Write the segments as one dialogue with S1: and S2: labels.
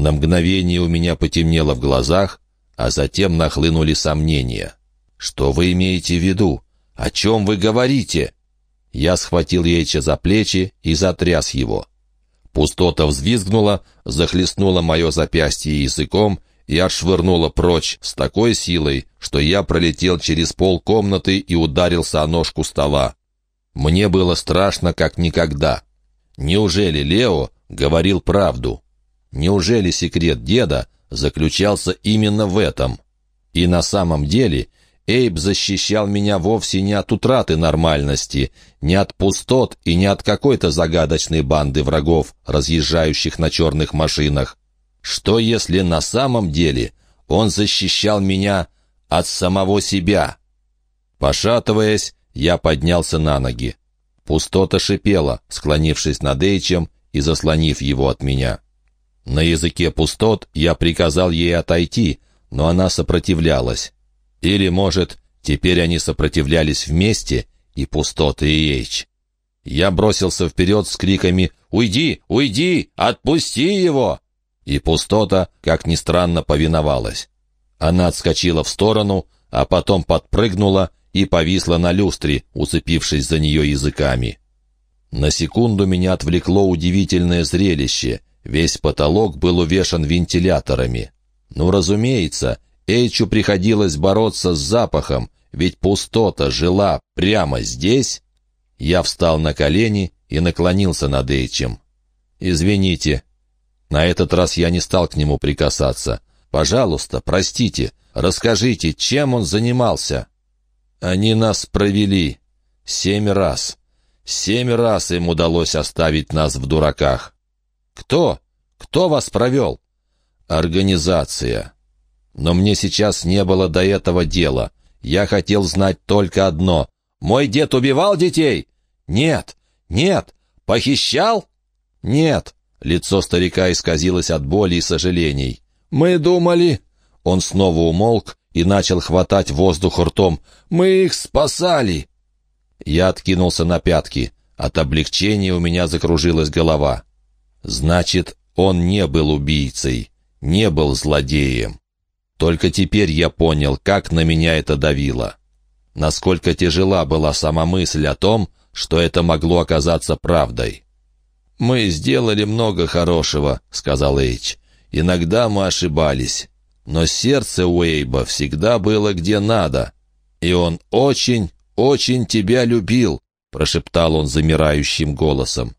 S1: На мгновение у меня потемнело в глазах, а затем нахлынули сомнения. «Что вы имеете в виду? О чем вы говорите?» Я схватил Ейча за плечи и затряс его. Пустота взвизгнула, захлестнула мое запястье языком и отшвырнула прочь с такой силой, что я пролетел через пол комнаты и ударился о ножку стола. Мне было страшно, как никогда. Неужели Лео говорил правду? Неужели секрет деда заключался именно в этом? И на самом деле Эйб защищал меня вовсе не от утраты нормальности, не от пустот и не от какой-то загадочной банды врагов, разъезжающих на черных машинах. Что если на самом деле он защищал меня от самого себя? Пошатываясь, я поднялся на ноги. Пустота шипела, склонившись над Эйчем и заслонив его от меня. На языке пустот я приказал ей отойти, но она сопротивлялась. Или, может, теперь они сопротивлялись вместе, и пустоты и Эйч. Я бросился вперед с криками «Уйди! Уйди! Отпусти его!» И пустота, как ни странно, повиновалась. Она отскочила в сторону, а потом подпрыгнула и повисла на люстре, уцепившись за нее языками. На секунду меня отвлекло удивительное зрелище. Весь потолок был увешан вентиляторами. Ну, разумеется, Эйчу приходилось бороться с запахом, ведь пустота жила прямо здесь. Я встал на колени и наклонился над Эйчем. «Извините». На этот раз я не стал к нему прикасаться. «Пожалуйста, простите, расскажите, чем он занимался?» Они нас провели. Семь раз. Семь раз им удалось оставить нас в дураках. Кто? Кто вас провел? Организация. Но мне сейчас не было до этого дела. Я хотел знать только одно. Мой дед убивал детей? Нет. Нет. Похищал? Нет. Лицо старика исказилось от боли и сожалений. Мы думали... Он снова умолк, и начал хватать воздух ртом. «Мы их спасали!» Я откинулся на пятки. От облегчения у меня закружилась голова. Значит, он не был убийцей, не был злодеем. Только теперь я понял, как на меня это давило. Насколько тяжела была сама мысль о том, что это могло оказаться правдой. «Мы сделали много хорошего», — сказал Эйч. «Иногда мы ошибались. Но сердце Уэйба всегда было где надо. И он очень, очень тебя любил, — прошептал он замирающим голосом.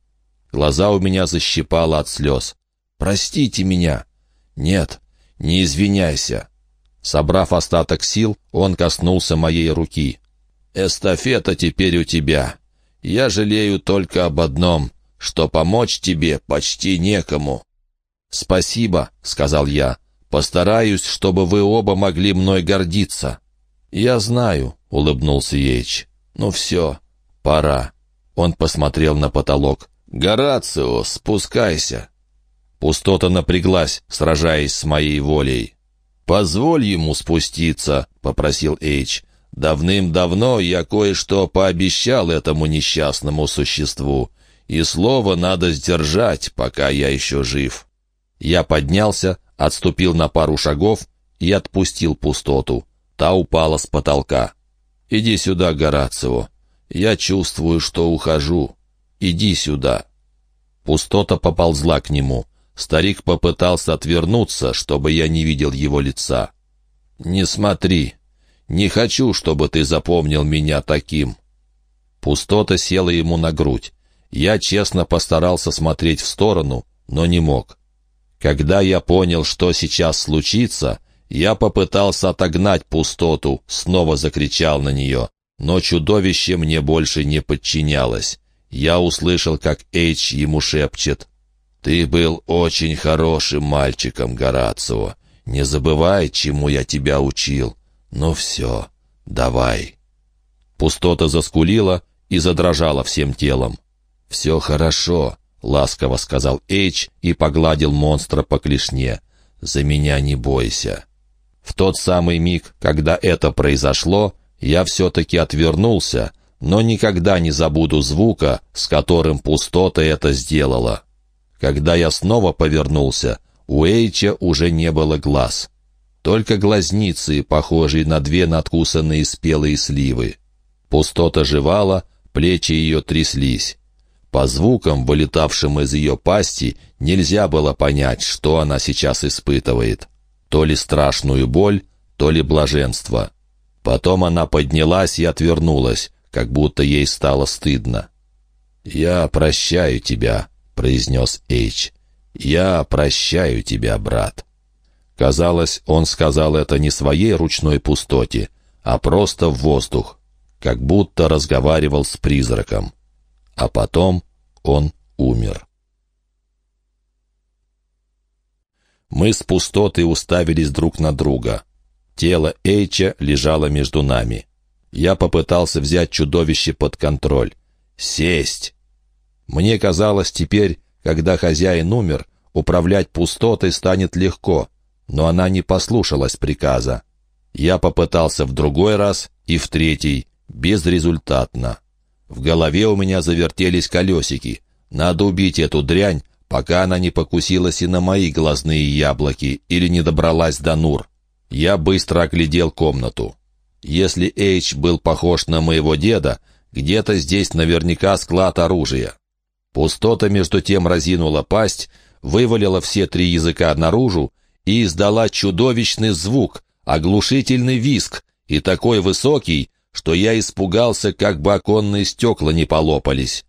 S1: Глаза у меня защипало от слез. «Простите меня!» «Нет, не извиняйся!» Собрав остаток сил, он коснулся моей руки. «Эстафета теперь у тебя. Я жалею только об одном, что помочь тебе почти некому». «Спасибо», — сказал я. Постараюсь, чтобы вы оба могли мной гордиться». «Я знаю», — улыбнулся Ейч. «Ну все, пора». Он посмотрел на потолок. «Горацио, спускайся». Пустота напряглась, сражаясь с моей волей. «Позволь ему спуститься», — попросил Эйч. «Давным-давно я кое-что пообещал этому несчастному существу, и слово надо сдержать, пока я еще жив». Я поднялся, отступил на пару шагов и отпустил пустоту. Та упала с потолка. «Иди сюда, Горацио. Я чувствую, что ухожу. Иди сюда». Пустота поползла к нему. Старик попытался отвернуться, чтобы я не видел его лица. «Не смотри. Не хочу, чтобы ты запомнил меня таким». Пустота села ему на грудь. Я честно постарался смотреть в сторону, но не мог. Когда я понял, что сейчас случится, я попытался отогнать пустоту, снова закричал на нее, но чудовище мне больше не подчинялось. Я услышал, как Эйч ему шепчет. «Ты был очень хорошим мальчиком, Горацио. Не забывай, чему я тебя учил. Ну все, давай». Пустота заскулила и задрожала всем телом. «Все хорошо. — ласково сказал Эйч и погладил монстра по клешне. «За меня не бойся». В тот самый миг, когда это произошло, я все-таки отвернулся, но никогда не забуду звука, с которым пустота это сделала. Когда я снова повернулся, У Эйча уже не было глаз. Только глазницы, похожие на две надкусанные спелые сливы. Пустота жевала, плечи ее тряслись. По звукам, вылетавшим из ее пасти, нельзя было понять, что она сейчас испытывает. То ли страшную боль, то ли блаженство. Потом она поднялась и отвернулась, как будто ей стало стыдно. «Я прощаю тебя», — произнес Эйч. «Я прощаю тебя, брат». Казалось, он сказал это не своей ручной пустоте, а просто в воздух, как будто разговаривал с призраком. А потом он умер. Мы с пустотой уставились друг на друга. Тело Эйча лежало между нами. Я попытался взять чудовище под контроль. Сесть! Мне казалось теперь, когда хозяин умер, управлять пустотой станет легко, но она не послушалась приказа. Я попытался в другой раз и в третий, безрезультатно. В голове у меня завертелись колесики. Надо убить эту дрянь, пока она не покусилась и на мои глазные яблоки или не добралась до Нур. Я быстро оглядел комнату. Если Эйч был похож на моего деда, где-то здесь наверняка склад оружия. Пустота между тем разинула пасть, вывалила все три языка наружу и издала чудовищный звук, оглушительный виск, и такой высокий, что я испугался, как бы оконные стекла не полопались.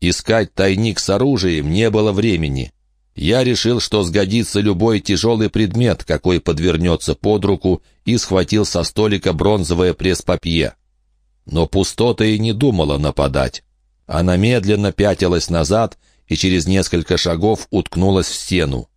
S1: Искать тайник с оружием не было времени. Я решил, что сгодится любой тяжелый предмет, какой подвернется под руку, и схватил со столика бронзовое пресс-папье. Но пустота и не думала нападать. Она медленно пятилась назад и через несколько шагов уткнулась в стену.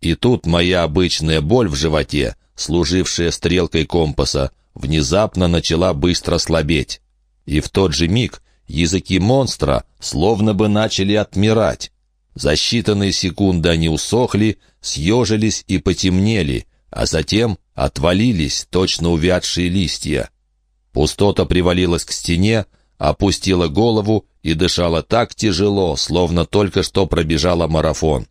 S1: И тут моя обычная боль в животе, служившая стрелкой компаса, внезапно начала быстро слабеть. И в тот же миг языки монстра словно бы начали отмирать. За считанные секунды они усохли, съежились и потемнели, а затем отвалились точно увядшие листья. Пустота привалилась к стене, опустила голову и дышала так тяжело, словно только что пробежала марафон.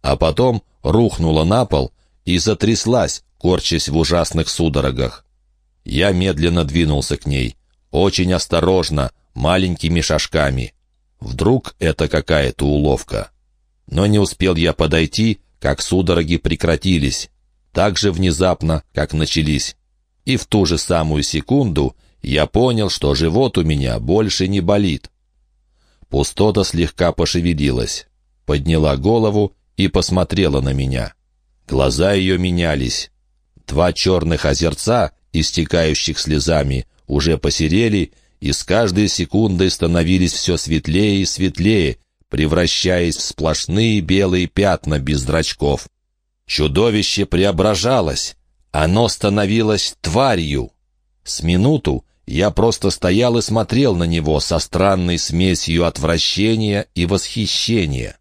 S1: А потом рухнула на пол и затряслась, корчась в ужасных судорогах. Я медленно двинулся к ней, очень осторожно, маленькими шажками. Вдруг это какая-то уловка. Но не успел я подойти, как судороги прекратились, так же внезапно, как начались. И в ту же самую секунду я понял, что живот у меня больше не болит. Пустота слегка пошевелилась, подняла голову и посмотрела на меня. Глаза ее менялись. Два черных озерца, истекающих слезами, уже посерели и с каждой секундой становились все светлее и светлее, превращаясь в сплошные белые пятна без зрачков. Чудовище преображалось. Оно становилось тварью. С минуту я просто стоял и смотрел на него со странной смесью отвращения и восхищения.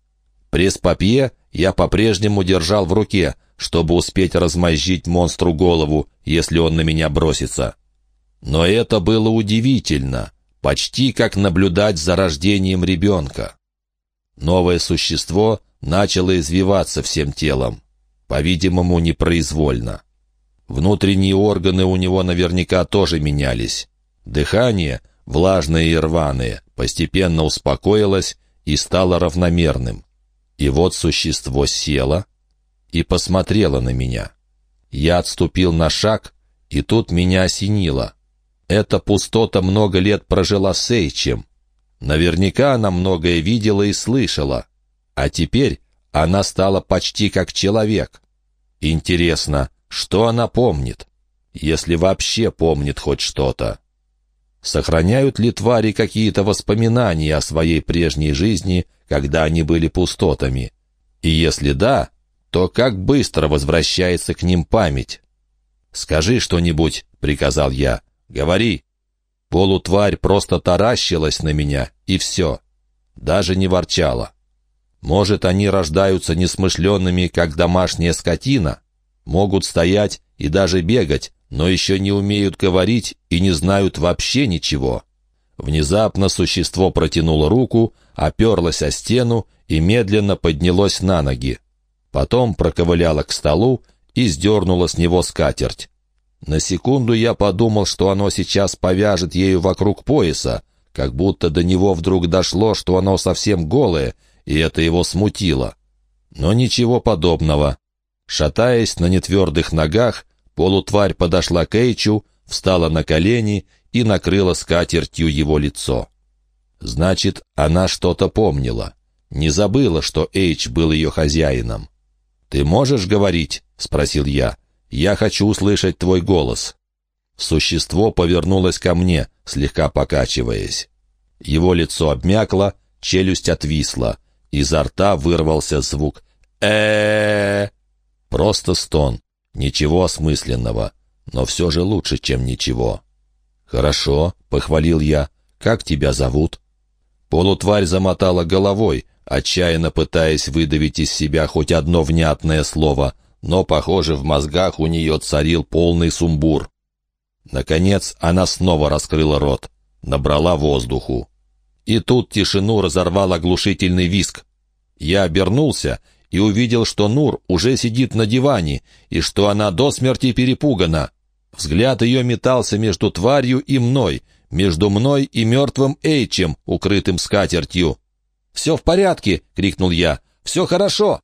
S1: Пресс-папье я по-прежнему держал в руке, чтобы успеть размозжить монстру голову, если он на меня бросится. Но это было удивительно, почти как наблюдать за рождением ребенка. Новое существо начало извиваться всем телом, по-видимому, непроизвольно. Внутренние органы у него наверняка тоже менялись. Дыхание, влажное и рваное, постепенно успокоилось и стало равномерным. И вот существо село и посмотрело на меня. Я отступил на шаг, и тут меня осенило. Эта пустота много лет прожила с Эйчем, Наверняка она многое видела и слышала. А теперь она стала почти как человек. Интересно, что она помнит? Если вообще помнит хоть что-то. Сохраняют ли твари какие-то воспоминания о своей прежней жизни, когда они были пустотами? И если да, то как быстро возвращается к ним память? «Скажи что-нибудь», — приказал я. «Говори». Полутварь просто таращилась на меня, и все. Даже не ворчала. Может, они рождаются несмышленными, как домашняя скотина? Могут стоять и даже бегать, но еще не умеют говорить и не знают вообще ничего. Внезапно существо протянуло руку, оперлось о стену и медленно поднялось на ноги. Потом проковыляла к столу и сдернула с него скатерть. На секунду я подумал, что оно сейчас повяжет ею вокруг пояса, как будто до него вдруг дошло, что оно совсем голое, и это его смутило. Но ничего подобного. Шатаясь на нетвердых ногах, полутварь подошла к Эйчу, встала на колени и накрыла скатертью его лицо. Значит, она что-то помнила. Не забыла, что Эйч был ее хозяином. «Ты можешь говорить?» — спросил я. «Я хочу услышать твой голос». Существо повернулось ко мне, слегка покачиваясь. Его лицо обмякло, челюсть отвисла. Изо рта вырвался звук э Просто стон. Ничего осмысленного. Но все же лучше, чем ничего. «Хорошо», — похвалил я. «Как тебя зовут?» Полутварь замотала головой, отчаянно пытаясь выдавить из себя хоть одно внятное слово, но, похоже, в мозгах у нее царил полный сумбур. Наконец она снова раскрыла рот, набрала воздуху. И тут тишину разорвал оглушительный виск. Я обернулся и увидел, что Нур уже сидит на диване и что она до смерти перепугана. Взгляд ее метался между тварью и мной, между мной и мертвым Эйчем, укрытым скатертью. «Все в порядке!» — крикнул я. «Все хорошо!»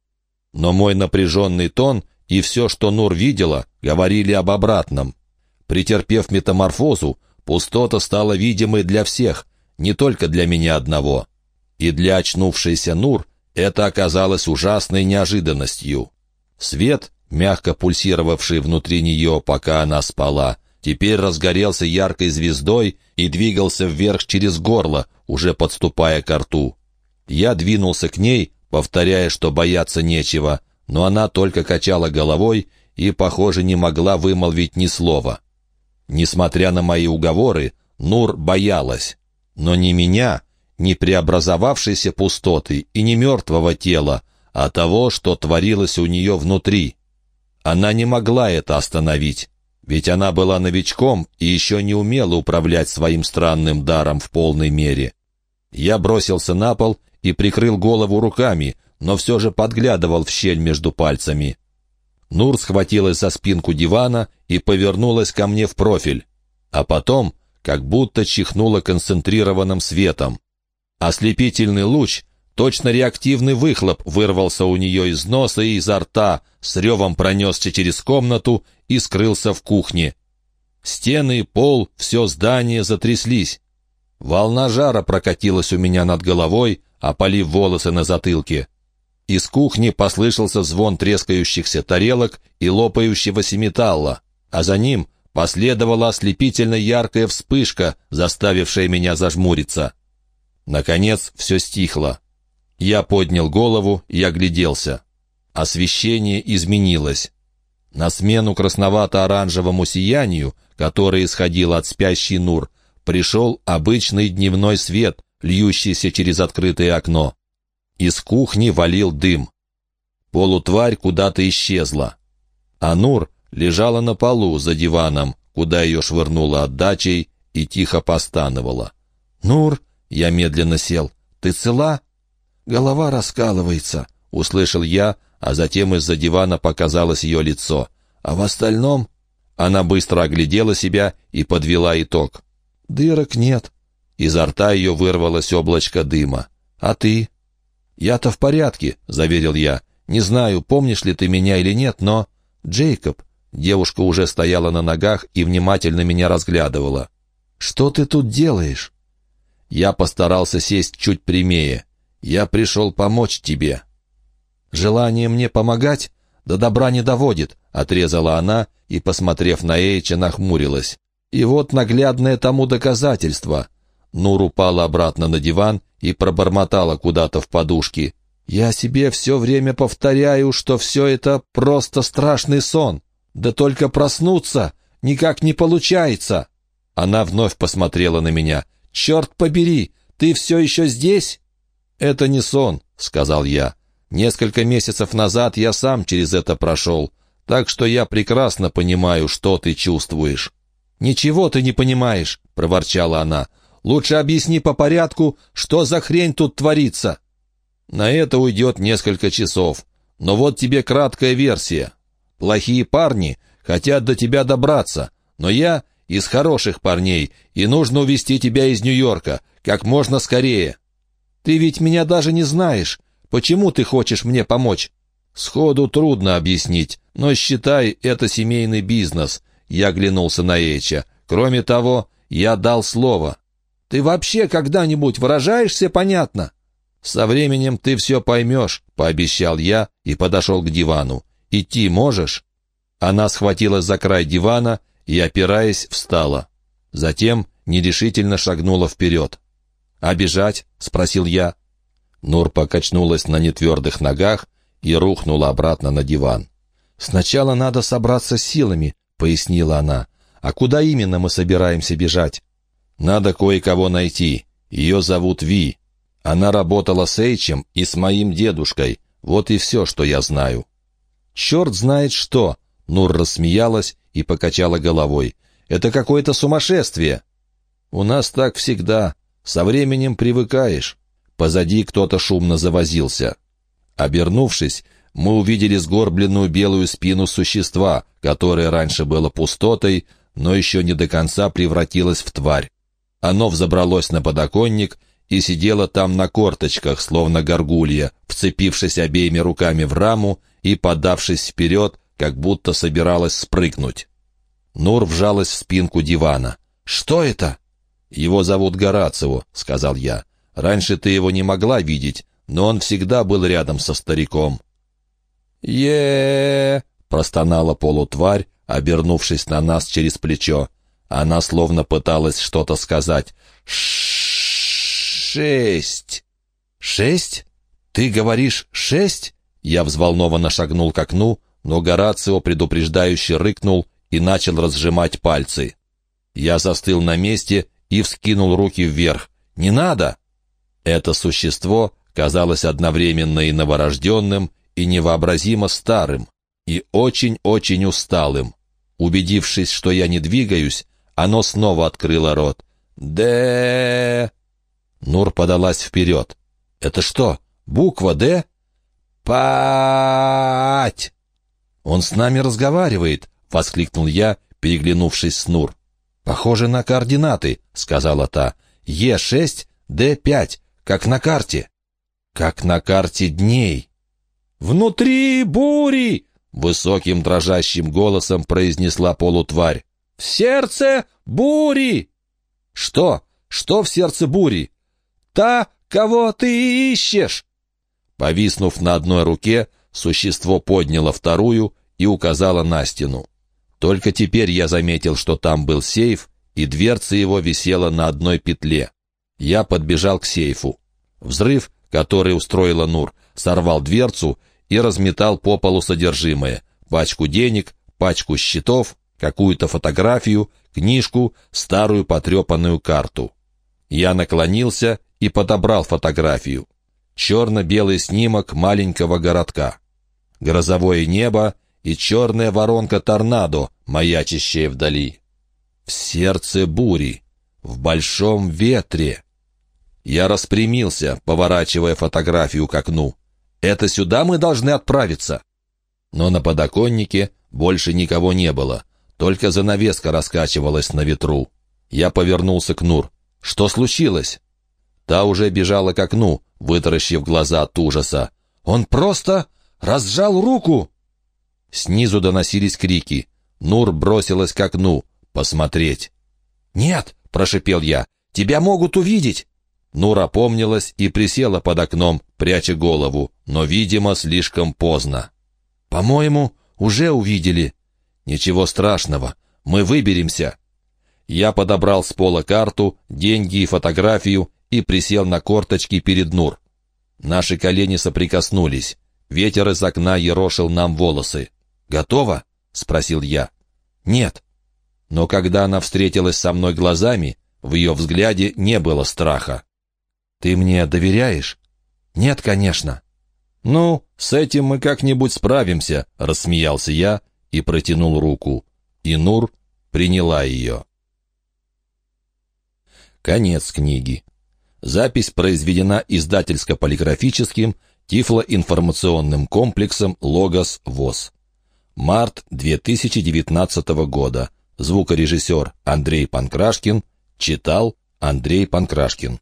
S1: Но мой напряженный тон и все, что Нур видела, говорили об обратном. Претерпев метаморфозу, пустота стала видимой для всех, не только для меня одного. И для очнувшейся Нур это оказалось ужасной неожиданностью. Свет, мягко пульсировавший внутри нее, пока она спала, теперь разгорелся яркой звездой и двигался вверх через горло, уже подступая к рту. Я двинулся к ней, повторяя, что бояться нечего, но она только качала головой и, похоже, не могла вымолвить ни слова. Несмотря на мои уговоры, Нур боялась. Но не меня, не преобразовавшейся пустоты и не мертвого тела, а того, что творилось у нее внутри. Она не могла это остановить, ведь она была новичком и еще не умела управлять своим странным даром в полной мере. Я бросился на пол и прикрыл голову руками, но все же подглядывал в щель между пальцами. Нур схватилась за спинку дивана и повернулась ко мне в профиль, а потом как будто чихнула концентрированным светом. Ослепительный луч, точно реактивный выхлоп, вырвался у нее из носа и изо рта, с ревом пронесся через комнату и скрылся в кухне. Стены, пол, все здание затряслись. Волна жара прокатилась у меня над головой, опалив волосы на затылке. Из кухни послышался звон трескающихся тарелок и лопающегося металла, а за ним последовала ослепительно яркая вспышка, заставившая меня зажмуриться. Наконец все стихло. Я поднял голову и огляделся. Освещение изменилось. На смену красновато-оранжевому сиянию, которое исходило от спящей Нур, пришел обычный дневной свет, льющийся через открытое окно. Из кухни валил дым. Полутварь куда-то исчезла. Анур лежала на полу за диваном, куда ее швырнула отдачей, и тихо постановала. «Нур!» — я медленно сел. «Ты цела?» «Голова раскалывается», — услышал я, а затем из-за дивана показалось ее лицо. «А в остальном...» Она быстро оглядела себя и подвела итог. «Дырок нет». Изо рта ее вырвалось облачко дыма. «А ты?» «Я-то в порядке», — заверил я. «Не знаю, помнишь ли ты меня или нет, но...» «Джейкоб», Девушка уже стояла на ногах и внимательно меня разглядывала. «Что ты тут делаешь?» Я постарался сесть чуть прямее. «Я пришел помочь тебе». «Желание мне помогать до добра не доводит», — отрезала она и, посмотрев на Эйча, нахмурилась. «И вот наглядное тому доказательство». Нур упала обратно на диван и пробормотала куда-то в подушки. «Я себе все время повторяю, что все это просто страшный сон. Да только проснуться никак не получается. Она вновь посмотрела на меня. «Черт побери, ты все еще здесь?» «Это не сон», — сказал я. «Несколько месяцев назад я сам через это прошел, так что я прекрасно понимаю, что ты чувствуешь». «Ничего ты не понимаешь», — проворчала она. «Лучше объясни по порядку, что за хрень тут творится». На это уйдет несколько часов. но вот тебе краткая версия. Плохие парни хотят до тебя добраться, но я из хороших парней, и нужно увезти тебя из Нью-Йорка как можно скорее. Ты ведь меня даже не знаешь. Почему ты хочешь мне помочь? Сходу трудно объяснить, но считай, это семейный бизнес. Я глянулся на Эча. Кроме того, я дал слово. Ты вообще когда-нибудь выражаешься понятно? Со временем ты все поймешь, пообещал я и подошел к дивану. Идти можешь? Она схватилась за край дивана и, опираясь, встала. Затем нерешительно шагнула вперед. «А бежать?» — спросил я. Нур покачнулась на нетвердых ногах и рухнула обратно на диван. «Сначала надо собраться силами», — пояснила она. «А куда именно мы собираемся бежать?» «Надо кое-кого найти. Ее зовут Ви. Она работала с Эйчем и с моим дедушкой. Вот и все, что я знаю». «Черт знает что!» — Нур рассмеялась и покачала головой. «Это какое-то сумасшествие!» «У нас так всегда. Со временем привыкаешь». Позади кто-то шумно завозился. Обернувшись, мы увидели сгорбленную белую спину существа, которое раньше было пустотой, но еще не до конца превратилось в тварь. Оно взобралось на подоконник и сидело там на корточках, словно горгулья, вцепившись обеими руками в раму и подавшись вперед, как будто собиралась спрыгнуть. Нур вжалась в спинку дивана. «Что это?» «Его зовут Горацио», — сказал я. «Раньше ты его не могла видеть, но он всегда был рядом со стариком». е простонала полутварь, обернувшись на нас через плечо. Она словно пыталась что-то сказать. «Шесть!» «Шесть? Ты говоришь шесть?» Я взволнованно шагнул к окну, но Горацио предупреждающе рыкнул и начал разжимать пальцы. Я застыл на месте и вскинул руки вверх. «Не надо!» Это существо казалось одновременно и новорожденным, и невообразимо старым, и очень-очень усталым. Убедившись, что я не двигаюсь, оно снова открыло рот. «Д...» Нур подалась вперед. «Это что, буква «Д»?» «Пать!» «Он с нами разговаривает!» — воскликнул я, переглянувшись с Нур. «Похоже на координаты», — сказала та. «Е6, Д5, как на карте». «Как на карте дней». «Внутри бури!» — высоким дрожащим голосом произнесла полутварь. «В сердце бури!» «Что? Что в сердце бури?» «Та, кого ты ищешь!» Повиснув на одной руке, существо подняло вторую и указало на стену. Только теперь я заметил, что там был сейф, и дверца его висела на одной петле. Я подбежал к сейфу. Взрыв, который устроила Нур, сорвал дверцу и разметал по полу содержимое. Пачку денег, пачку счетов, какую-то фотографию, книжку, старую потрепанную карту. Я наклонился и подобрал фотографию. Черно-белый снимок маленького городка. Грозовое небо и черная воронка торнадо, маячащая вдали. В сердце бури, в большом ветре. Я распрямился, поворачивая фотографию к окну. «Это сюда мы должны отправиться?» Но на подоконнике больше никого не было, только занавеска раскачивалась на ветру. Я повернулся к Нур. «Что случилось?» Та уже бежала к окну, вытаращив глаза от ужаса. «Он просто разжал руку!» Снизу доносились крики. Нур бросилась к окну. Посмотреть. «Нет!» — прошипел я. «Тебя могут увидеть!» Нур опомнилась и присела под окном, пряча голову, но, видимо, слишком поздно. «По-моему, уже увидели». «Ничего страшного. Мы выберемся». Я подобрал с пола карту, деньги и фотографию и присел на корточки перед Нур. Наши колени соприкоснулись. Ветер из окна ерошил нам волосы. «Готова?» — спросил я. «Нет». Но когда она встретилась со мной глазами, в ее взгляде не было страха. «Ты мне доверяешь?» «Нет, конечно». «Ну, с этим мы как-нибудь справимся», — рассмеялся я и протянул руку. И Нур приняла ее. Конец книги. Запись произведена издательско-полиграфическим Тифлоинформационным комплексом «Логос ВОЗ». Март 2019 года. Звукорежиссер Андрей Панкрашкин читал Андрей Панкрашкин.